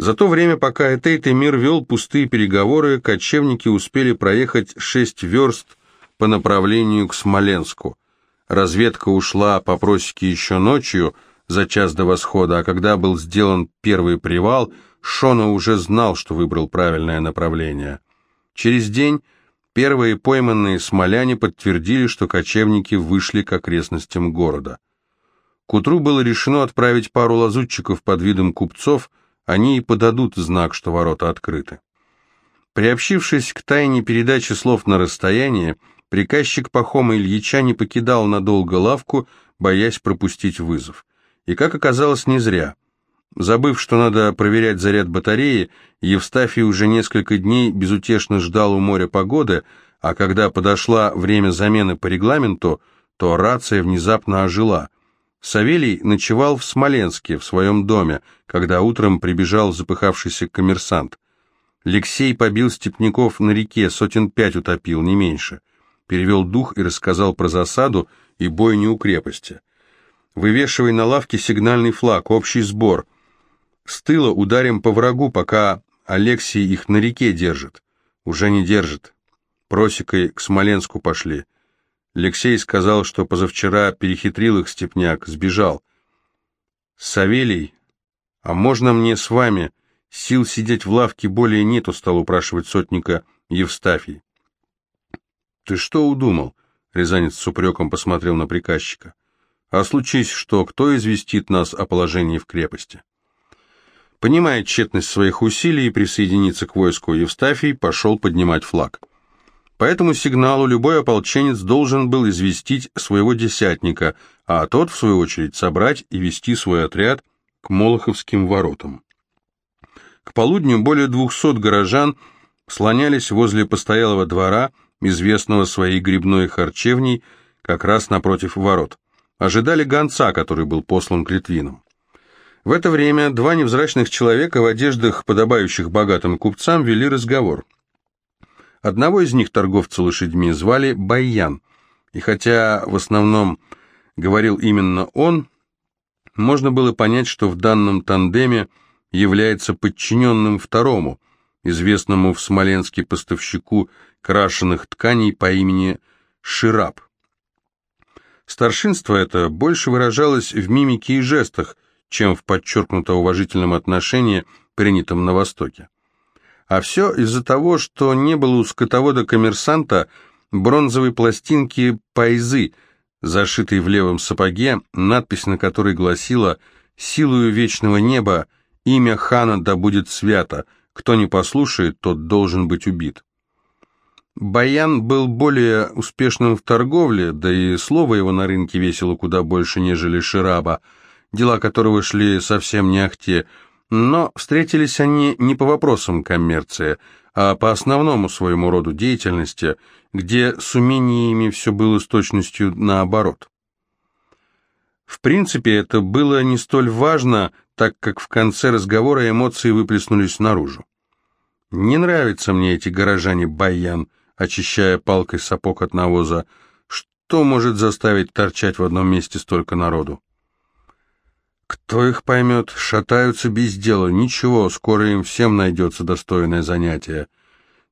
За то время, пока Этейт Эмир вел пустые переговоры, кочевники успели проехать шесть верст по направлению к Смоленску. Разведка ушла по просеке еще ночью, за час до восхода, а когда был сделан первый привал, Шона уже знал, что выбрал правильное направление. Через день первые пойманные смоляне подтвердили, что кочевники вышли к окрестностям города. К утру было решено отправить пару лазутчиков под видом купцов, они и подадут знак, что ворота открыты. Приобщившись к тайне передачи слов на расстояние, приказчик Пахома Ильича не покидал надолго лавку, боясь пропустить вызов. И, как оказалось, не зря. Забыв, что надо проверять заряд батареи, Евстафий уже несколько дней безутешно ждал у моря погоды, а когда подошла время замены по регламенту, то рация внезапно ожила – Савелий ночевал в Смоленске, в своем доме, когда утром прибежал запыхавшийся коммерсант. Алексей побил степняков на реке, сотен пять утопил, не меньше. Перевел дух и рассказал про засаду и бойню у крепости. Вывешивай на лавке сигнальный флаг, общий сбор. С тыла ударим по врагу, пока Алексей их на реке держит. Уже не держит. Просекой к Смоленску пошли. Алексей сказал, что позавчера перехитрил их степняк, сбежал. «Савелий, а можно мне с вами? Сил сидеть в лавке более нету», — стал упрашивать сотника Евстафий. «Ты что удумал?» — Рязанец с упреком посмотрел на приказчика. «А случись что, кто известит нас о положении в крепости?» Понимая тщетность своих усилий и присоединиться к войску, Евстафий пошел поднимать флаг. По этому сигналу любой ополченец должен был известить своего десятника, а тот, в свою очередь, собрать и вести свой отряд к Молоховским воротам. К полудню более двухсот горожан слонялись возле постоялого двора, известного своей грибной харчевней, как раз напротив ворот. Ожидали гонца, который был послан к Литвинам. В это время два невзрачных человека в одеждах, подобающих богатым купцам, вели разговор – Одного из них, торговца лошадьми, звали Баян, и хотя в основном говорил именно он, можно было понять, что в данном тандеме является подчиненным второму, известному в Смоленске поставщику крашеных тканей по имени Шираб. Старшинство это больше выражалось в мимике и жестах, чем в подчеркнуто уважительном отношении, принятом на Востоке. А все из-за того, что не было у скотовода-коммерсанта бронзовой пластинки «Пайзы», зашитой в левом сапоге, надпись на которой гласила «Силою вечного неба имя хана да будет свято, кто не послушает, тот должен быть убит». Баян был более успешным в торговле, да и слово его на рынке весило куда больше, нежели Шираба, дела которого шли совсем не ахте – но встретились они не по вопросам коммерции, а по основному своему роду деятельности, где с умениями все было с точностью наоборот. В принципе, это было не столь важно, так как в конце разговора эмоции выплеснулись наружу. «Не нравятся мне эти горожане Баян», очищая палкой сапог от навоза. «Что может заставить торчать в одном месте столько народу?» Кто их поймет? Шатаются без дела. Ничего, скоро им всем найдется достойное занятие.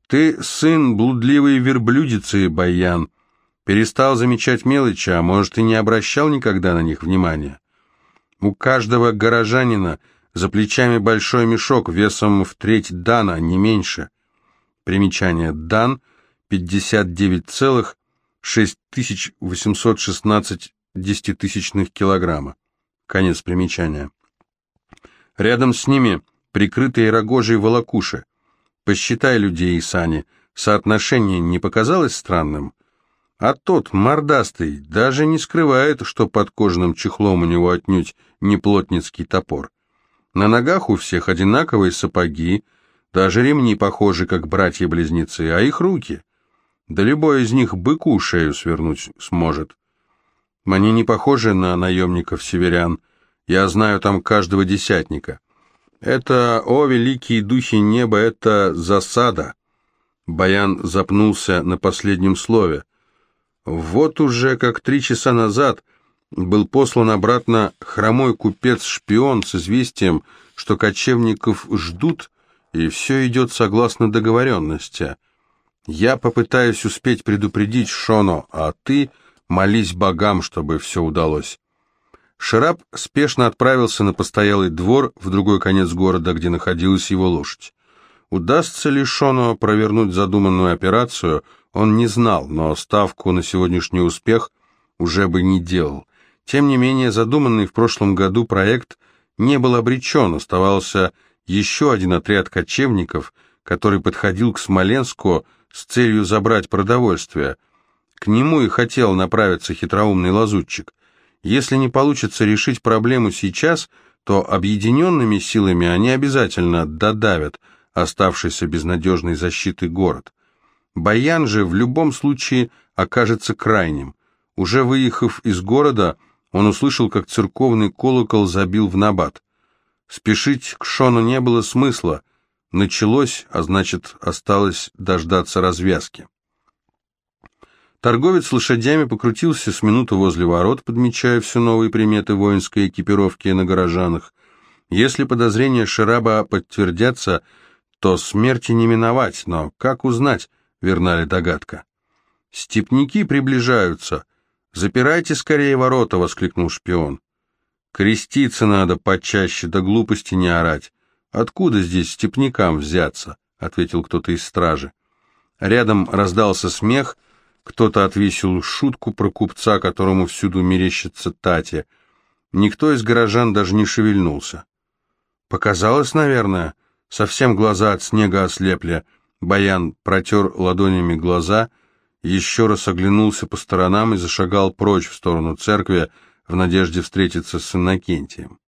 Ты сын блудливой верблюдицы, Баян. Перестал замечать мелочи, а может и не обращал никогда на них внимания. У каждого горожанина за плечами большой мешок весом в треть дана, не меньше. Примечание дан 59,6816 десятитысячных килограмма. Конец примечания. Рядом с ними прикрытые рогожей волокуши. Посчитай людей и сани. Соотношение не показалось странным? А тот, мордастый, даже не скрывает, что под кожаным чехлом у него отнюдь не плотницкий топор. На ногах у всех одинаковые сапоги, даже ремни похожи, как братья-близнецы, а их руки. Да любой из них быку шею свернуть сможет. Они не похожи на наемников-северян. Я знаю там каждого десятника. Это, о, великие духи неба, это засада. Баян запнулся на последнем слове. Вот уже как три часа назад был послан обратно хромой купец-шпион с известием, что кочевников ждут, и все идет согласно договоренности. Я попытаюсь успеть предупредить Шоно, а ты молись богам, чтобы все удалось. Шараб спешно отправился на постоялый двор в другой конец города, где находилась его лошадь. Удастся ли Шону провернуть задуманную операцию, он не знал, но ставку на сегодняшний успех уже бы не делал. Тем не менее, задуманный в прошлом году проект не был обречен, оставался еще один отряд кочевников, который подходил к Смоленску с целью забрать продовольствие. К нему и хотел направиться хитроумный лазутчик. Если не получится решить проблему сейчас, то объединенными силами они обязательно додавят оставшийся без надежной защиты город. Баян же в любом случае окажется крайним. Уже выехав из города, он услышал, как церковный колокол забил в набат. Спешить к Шону не было смысла. Началось, а значит, осталось дождаться развязки. Торговец лошадями покрутился с минуты возле ворот, подмечая все новые приметы воинской экипировки на горожанах. Если подозрения Шираба подтвердятся, то смерти не миновать, но как узнать, верна ли догадка? «Степники приближаются! Запирайте скорее ворота!» — воскликнул шпион. «Креститься надо почаще, да глупости не орать. Откуда здесь степнякам взяться?» — ответил кто-то из стражи. Рядом раздался смех, кто-то отвесил шутку про купца, которому всюду мерещится Татя. Никто из горожан даже не шевельнулся. «Показалось, наверное», Совсем глаза от снега ослепли. Баян протер ладонями глаза, еще раз оглянулся по сторонам и зашагал прочь в сторону церкви в надежде встретиться с Иннокентием.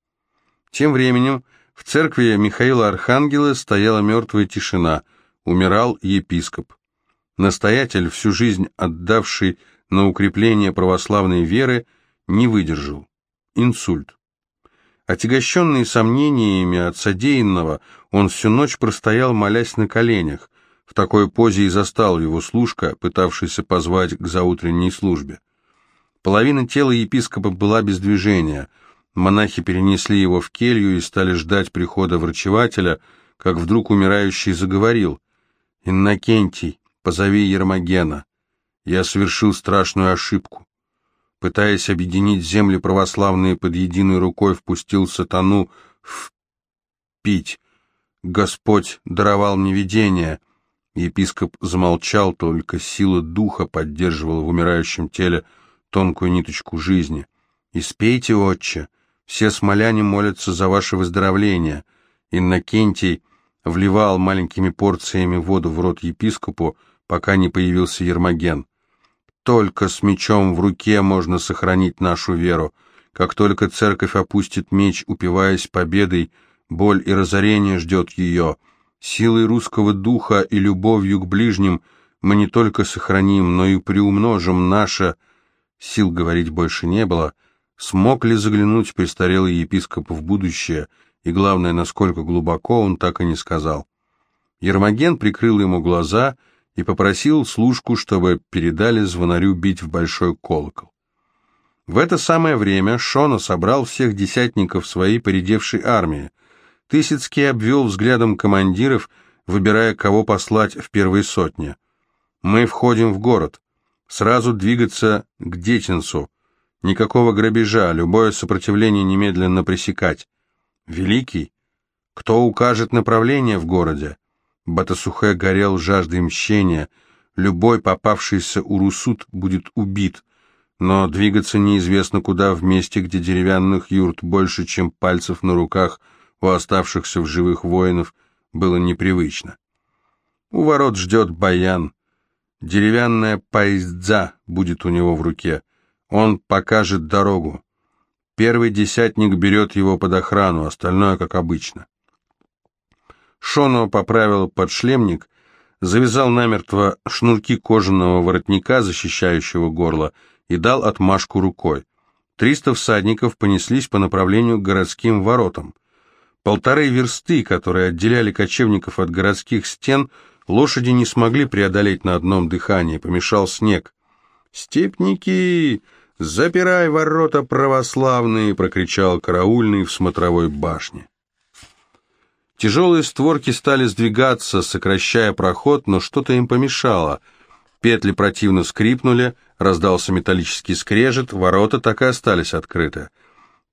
Тем временем в церкви Михаила Архангела стояла мертвая тишина, умирал епископ. Настоятель, всю жизнь отдавший на укрепление православной веры, не выдержал. Инсульт. Отягощенный сомнениями от содеянного, он всю ночь простоял, молясь на коленях. В такой позе и застал его служка, пытавшийся позвать к заутренней службе. Половина тела епископа была без движения. Монахи перенесли его в келью и стали ждать прихода врачевателя, как вдруг умирающий заговорил. «Иннокентий, позови Ермогена. Я совершил страшную ошибку пытаясь объединить земли православные под единой рукой, впустил сатану в пить. Господь даровал мне видение. Епископ замолчал, только сила духа поддерживала в умирающем теле тонкую ниточку жизни. «Испейте, отче, все смоляне молятся за ваше выздоровление». Иннокентий вливал маленькими порциями воду в рот епископу, пока не появился Ермоген. Только с мечом в руке можно сохранить нашу веру. Как только церковь опустит меч, упиваясь победой, боль и разорение ждет ее. Силой русского духа и любовью к ближним мы не только сохраним, но и приумножим наше... Сил говорить больше не было. Смог ли заглянуть престарелый епископ в будущее, и главное, насколько глубоко, он так и не сказал. Ермоген прикрыл ему глаза и попросил служку, чтобы передали звонарю бить в большой колокол. В это самое время Шона собрал всех десятников своей поредевшей армии. Тысяцкий обвел взглядом командиров, выбирая, кого послать в первые сотни. «Мы входим в город. Сразу двигаться к Детинцу. Никакого грабежа, любое сопротивление немедленно пресекать. Великий, кто укажет направление в городе? Батасухе горел жаждой мщения. Любой попавшийся урусут будет убит, но двигаться неизвестно куда в месте, где деревянных юрт больше, чем пальцев на руках у оставшихся в живых воинов, было непривычно. У ворот ждет баян. Деревянная поездза будет у него в руке. Он покажет дорогу. Первый десятник берет его под охрану, остальное как обычно. Шоно поправил подшлемник, завязал намертво шнурки кожаного воротника, защищающего горло, и дал отмашку рукой. Триста всадников понеслись по направлению к городским воротам. Полторы версты, которые отделяли кочевников от городских стен, лошади не смогли преодолеть на одном дыхании, помешал снег. «Степники, запирай ворота православные!» — прокричал караульный в смотровой башне. Тяжелые створки стали сдвигаться, сокращая проход, но что-то им помешало. Петли противно скрипнули, раздался металлический скрежет, ворота так и остались открыты.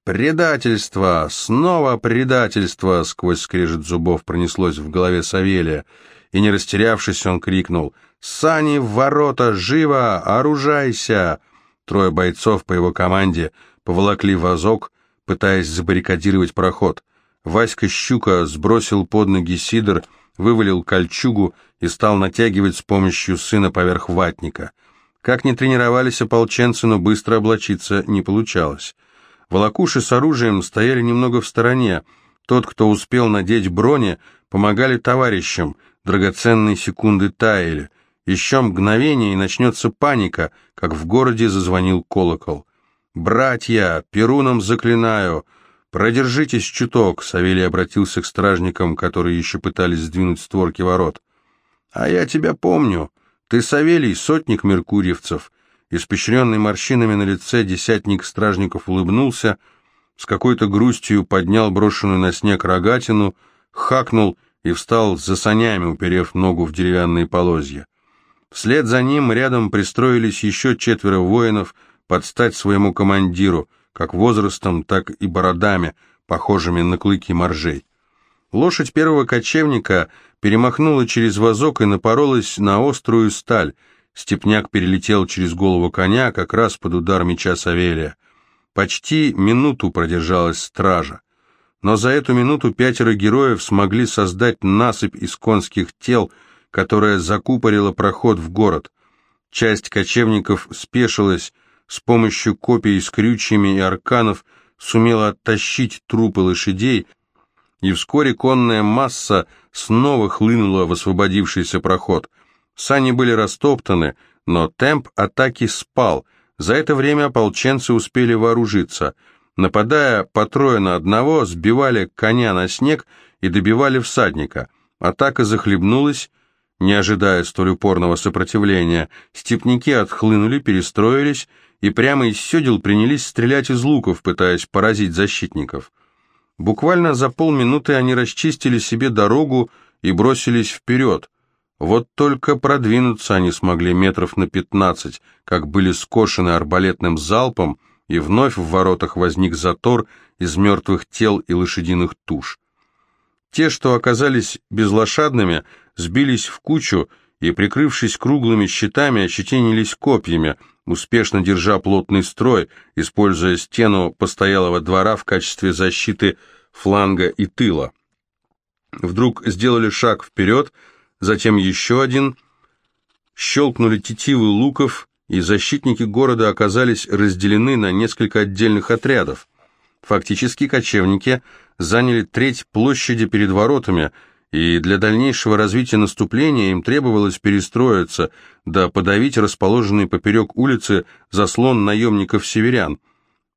«Предательство! Снова предательство!» — сквозь скрежет зубов пронеслось в голове Савелия, и, не растерявшись, он крикнул «Сани в ворота! Живо! Оружайся!» Трое бойцов по его команде поволокли вазок, пытаясь забаррикадировать проход. Васька Щука сбросил под ноги сидор, вывалил кольчугу и стал натягивать с помощью сына поверх ватника. Как ни тренировались ополченцы, но быстро облачиться не получалось. Волокуши с оружием стояли немного в стороне. Тот, кто успел надеть брони, помогали товарищам, драгоценные секунды таяли. Еще мгновение, и начнется паника, как в городе зазвонил колокол. «Братья, Перуном заклинаю!» «Продержитесь чуток», — Савелий обратился к стражникам, которые еще пытались сдвинуть створки ворот. «А я тебя помню. Ты, Савелий, сотник меркурьевцев». Испещренный морщинами на лице десятник стражников улыбнулся, с какой-то грустью поднял брошенную на снег рогатину, хакнул и встал за санями, уперев ногу в деревянные полозья. Вслед за ним рядом пристроились еще четверо воинов под стать своему командиру, как возрастом, так и бородами, похожими на клыки моржей. Лошадь первого кочевника перемахнула через вазок и напоролась на острую сталь. Степняк перелетел через голову коня, как раз под удар меча Савелия. Почти минуту продержалась стража. Но за эту минуту пятеро героев смогли создать насыпь из конских тел, которая закупорила проход в город. Часть кочевников спешилась, с помощью копий с крючьями и арканов сумела оттащить трупы лошадей, и вскоре конная масса снова хлынула в освободившийся проход. Сани были растоптаны, но темп атаки спал. За это время ополченцы успели вооружиться. Нападая по трое на одного, сбивали коня на снег и добивали всадника. Атака захлебнулась, не ожидая столь упорного сопротивления. Степники отхлынули, перестроились и прямо из седел принялись стрелять из луков, пытаясь поразить защитников. Буквально за полминуты они расчистили себе дорогу и бросились вперед. Вот только продвинуться они смогли метров на пятнадцать, как были скошены арбалетным залпом, и вновь в воротах возник затор из мертвых тел и лошадиных туш. Те, что оказались безлошадными, сбились в кучу и, прикрывшись круглыми щитами, ощетинились копьями, успешно держа плотный строй, используя стену постоялого двора в качестве защиты фланга и тыла. Вдруг сделали шаг вперед, затем еще один, щелкнули тетивы луков, и защитники города оказались разделены на несколько отдельных отрядов. Фактически кочевники заняли треть площади перед воротами – и для дальнейшего развития наступления им требовалось перестроиться, да подавить расположенный поперек улицы заслон наемников-северян.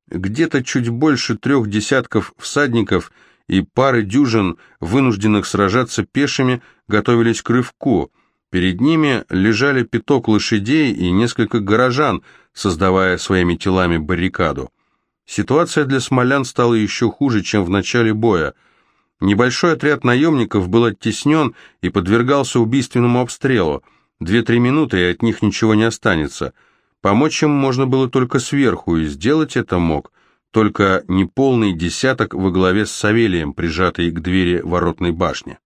Где-то чуть больше трех десятков всадников и пары дюжин, вынужденных сражаться пешими, готовились к рывку. Перед ними лежали пяток лошадей и несколько горожан, создавая своими телами баррикаду. Ситуация для смолян стала еще хуже, чем в начале боя – Небольшой отряд наемников был оттеснен и подвергался убийственному обстрелу. Две-три минуты, и от них ничего не останется. Помочь им можно было только сверху, и сделать это мог только неполный десяток во главе с Савелием, прижатый к двери воротной башни.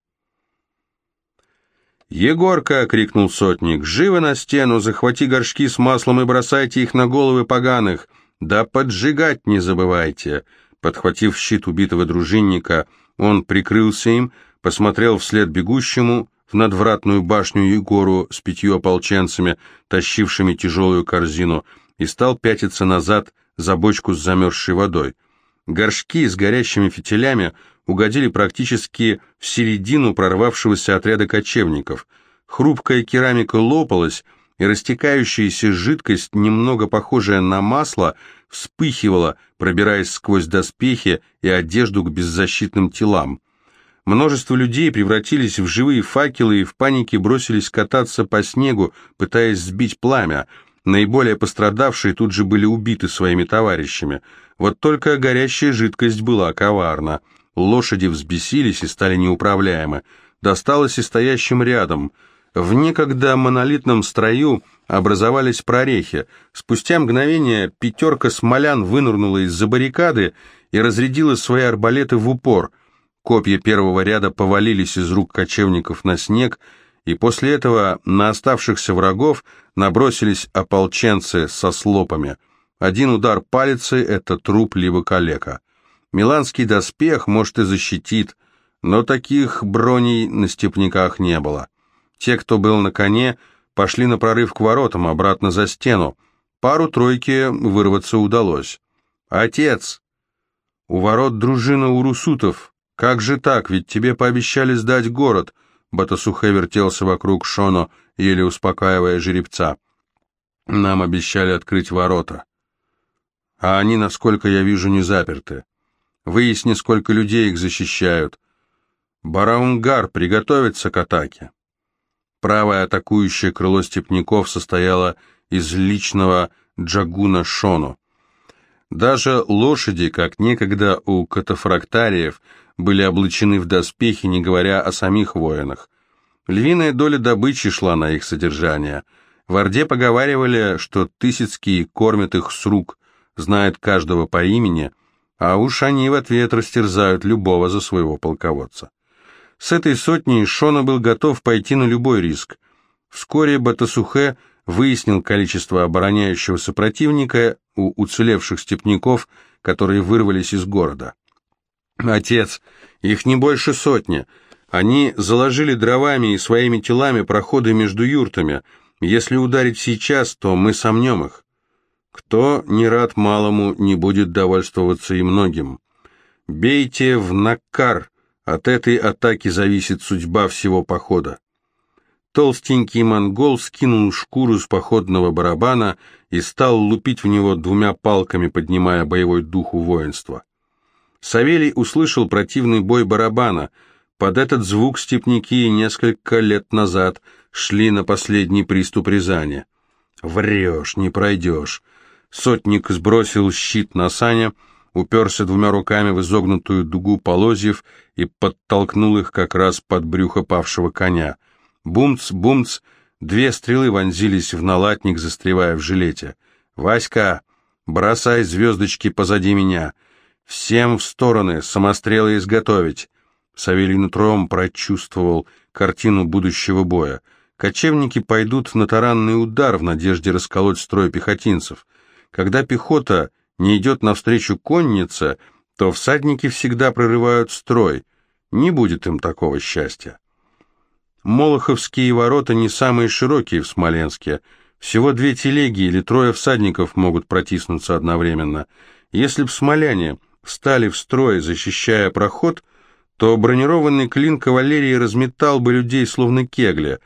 «Егорка!» — крикнул сотник. «Живо на стену, захвати горшки с маслом и бросайте их на головы поганых! Да поджигать не забывайте!» Подхватив щит убитого дружинника, — он прикрылся им, посмотрел вслед бегущему в надвратную башню Егору с пятью ополченцами, тащившими тяжелую корзину, и стал пятиться назад за бочку с замерзшей водой. Горшки с горящими фитилями угодили практически в середину прорвавшегося отряда кочевников. Хрупкая керамика лопалась, и растекающаяся жидкость, немного похожая на масло, вспыхивала, пробираясь сквозь доспехи и одежду к беззащитным телам. Множество людей превратились в живые факелы и в панике бросились кататься по снегу, пытаясь сбить пламя. Наиболее пострадавшие тут же были убиты своими товарищами. Вот только горящая жидкость была коварна. Лошади взбесились и стали неуправляемы. Досталось и стоящим рядом. В некогда монолитном строю образовались прорехи. Спустя мгновение пятерка смолян вынырнула из-за баррикады и разрядила свои арбалеты в упор. Копья первого ряда повалились из рук кочевников на снег, и после этого на оставшихся врагов набросились ополченцы со слопами. Один удар палицы — это труп либо калека. Миланский доспех, может, и защитит, но таких броней на степняках не было. Те, кто был на коне, пошли на прорыв к воротам, обратно за стену. Пару-тройки вырваться удалось. «Отец!» «У ворот дружина урусутов. Как же так, ведь тебе пообещали сдать город», Батасухе вертелся вокруг Шоно, еле успокаивая жеребца. «Нам обещали открыть ворота. А они, насколько я вижу, не заперты. Выясни, сколько людей их защищают. Бараунгар приготовится к атаке». Правое атакующее крыло степняков состояло из личного джагуна Шону. Даже лошади, как некогда у катафрактариев, были облачены в доспехи, не говоря о самих воинах. Львиная доля добычи шла на их содержание. В Орде поговаривали, что Тысяцкий кормит их с рук, знает каждого по имени, а уж они в ответ растерзают любого за своего полководца. С этой сотней Шона был готов пойти на любой риск. Вскоре Батасухе выяснил количество обороняющегося противника у уцелевших степняков, которые вырвались из города. «Отец, их не больше сотни. Они заложили дровами и своими телами проходы между юртами. Если ударить сейчас, то мы сомнем их. Кто не рад малому, не будет довольствоваться и многим. Бейте в накар, от этой атаки зависит судьба всего похода». Толстенький монгол скинул шкуру с походного барабана и стал лупить в него двумя палками, поднимая боевой дух у воинства. Савелий услышал противный бой барабана. Под этот звук степняки несколько лет назад шли на последний приступ Рязани. «Врешь, не пройдешь». Сотник сбросил щит на Саня, уперся двумя руками в изогнутую дугу полозьев и подтолкнул их как раз под брюхо павшего коня. Бумц, бумц, две стрелы вонзились в налатник, застревая в жилете. «Васька, бросай звездочки позади меня!» «Всем в стороны, самострелы изготовить!» Савелий нутром прочувствовал картину будущего боя. Кочевники пойдут на таранный удар в надежде расколоть строй пехотинцев. Когда пехота не идет навстречу коннице, то всадники всегда прорывают строй. Не будет им такого счастья. Молоховские ворота не самые широкие в Смоленске. Всего две телеги или трое всадников могут протиснуться одновременно. Если в Смоляне встали в строй, защищая проход, то бронированный клин кавалерии разметал бы людей словно кегли.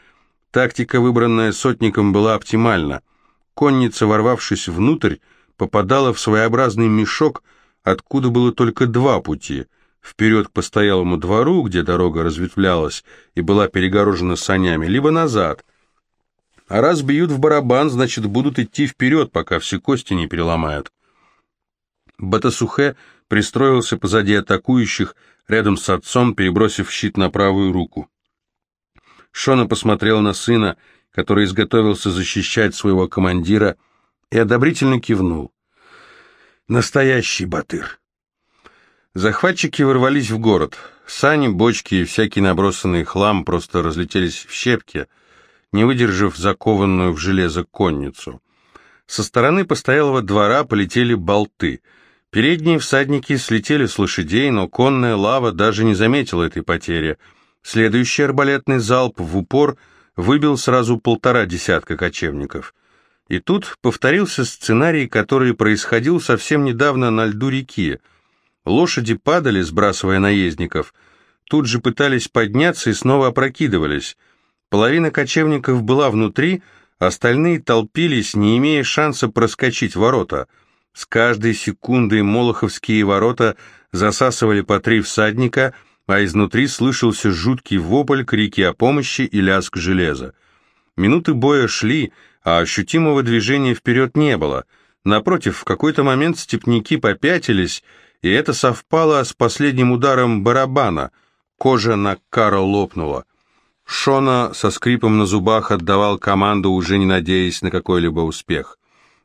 Тактика, выбранная сотником, была оптимальна. Конница, ворвавшись внутрь, попадала в своеобразный мешок, откуда было только два пути — вперед к постоялому двору, где дорога разветвлялась и была перегорожена санями, либо назад. А раз бьют в барабан, значит, будут идти вперед, пока все кости не переломают. Батасухе пристроился позади атакующих, рядом с отцом, перебросив щит на правую руку. Шона посмотрел на сына, который изготовился защищать своего командира, и одобрительно кивнул. «Настоящий батыр!» Захватчики ворвались в город. Сани, бочки и всякий набросанный хлам просто разлетелись в щепки, не выдержав закованную в железо конницу. Со стороны постоялого двора полетели болты — Передние всадники слетели с лошадей, но конная лава даже не заметила этой потери. Следующий арбалетный залп в упор выбил сразу полтора десятка кочевников. И тут повторился сценарий, который происходил совсем недавно на льду реки. Лошади падали, сбрасывая наездников, тут же пытались подняться и снова опрокидывались. Половина кочевников была внутри, остальные толпились, не имея шанса проскочить ворота — с каждой секундой молоховские ворота засасывали по три всадника, а изнутри слышался жуткий вопль, крики о помощи и лязг железа. Минуты боя шли, а ощутимого движения вперед не было. Напротив, в какой-то момент степняки попятились, и это совпало с последним ударом барабана. Кожа на Каро лопнула. Шона со скрипом на зубах отдавал команду, уже не надеясь на какой-либо успех.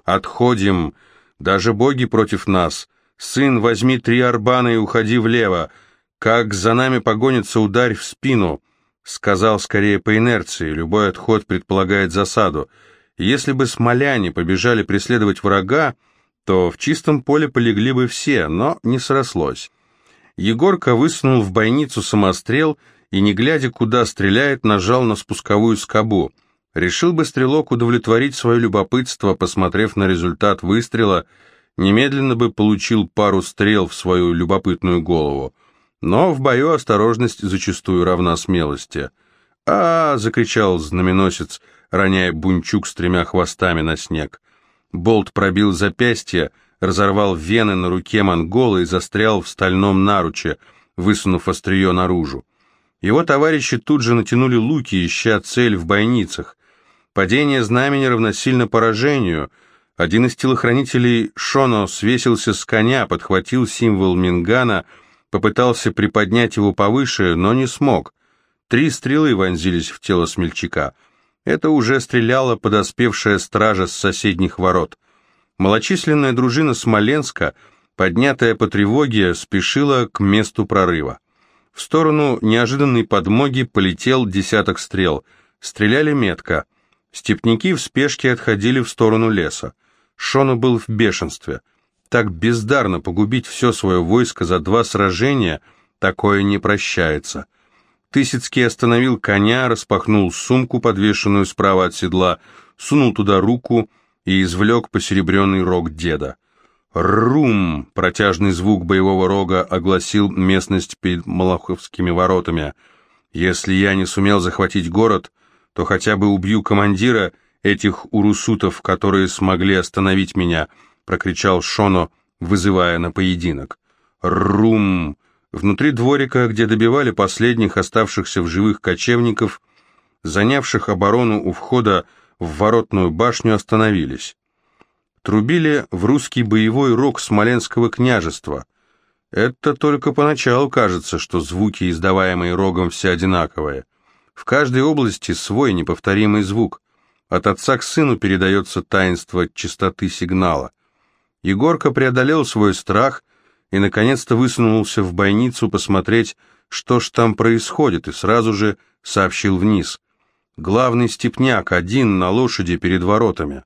«Отходим! Даже боги против нас! Сын, возьми три арбана и уходи влево! Как за нами погонится, ударь в спину!» Сказал скорее по инерции, любой отход предполагает засаду. Если бы смоляне побежали преследовать врага, то в чистом поле полегли бы все, но не срослось. Егорка высунул в бойницу самострел и, не глядя, куда стреляет, нажал на спусковую скобу. Решил бы стрелок удовлетворить свое любопытство, посмотрев на результат выстрела, немедленно бы получил пару стрел в свою любопытную голову. Но в бою осторожность зачастую равна смелости. а, -а, закричал знаменосец, роняя бунчук с тремя хвостами на снег. Болт пробил запястье, разорвал вены на руке монгола и застрял в стальном наруче, высунув острие наружу. Его товарищи тут же натянули луки, ища цель в бойницах. Падение знамени равносильно поражению. Один из телохранителей Шоно свесился с коня, подхватил символ Мингана, попытался приподнять его повыше, но не смог. Три стрелы вонзились в тело смельчака — это уже стреляла подоспевшая стража с соседних ворот. Малочисленная дружина Смоленска, поднятая по тревоге, спешила к месту прорыва. В сторону неожиданной подмоги полетел десяток стрел. Стреляли метко. Степняки в спешке отходили в сторону леса. Шона был в бешенстве. Так бездарно погубить все свое войско за два сражения, такое не прощается. Тысяцкий остановил коня, распахнул сумку, подвешенную справа от седла, сунул туда руку и извлек посеребренный рог деда. «Рум!» — протяжный звук боевого рога огласил местность перед Малаховскими воротами. «Если я не сумел захватить город, то хотя бы убью командира этих урусутов, которые смогли остановить меня», — прокричал Шоно, вызывая на поединок. «Рум!» Внутри дворика, где добивали последних оставшихся в живых кочевников, занявших оборону у входа в воротную башню, остановились. Трубили в русский боевой рог Смоленского княжества. Это только поначалу кажется, что звуки, издаваемые рогом, все одинаковые. В каждой области свой неповторимый звук. От отца к сыну передается таинство чистоты сигнала. Егорка преодолел свой страх – и, наконец-то, высунулся в бойницу посмотреть, что ж там происходит, и сразу же сообщил вниз. Главный степняк один на лошади перед воротами.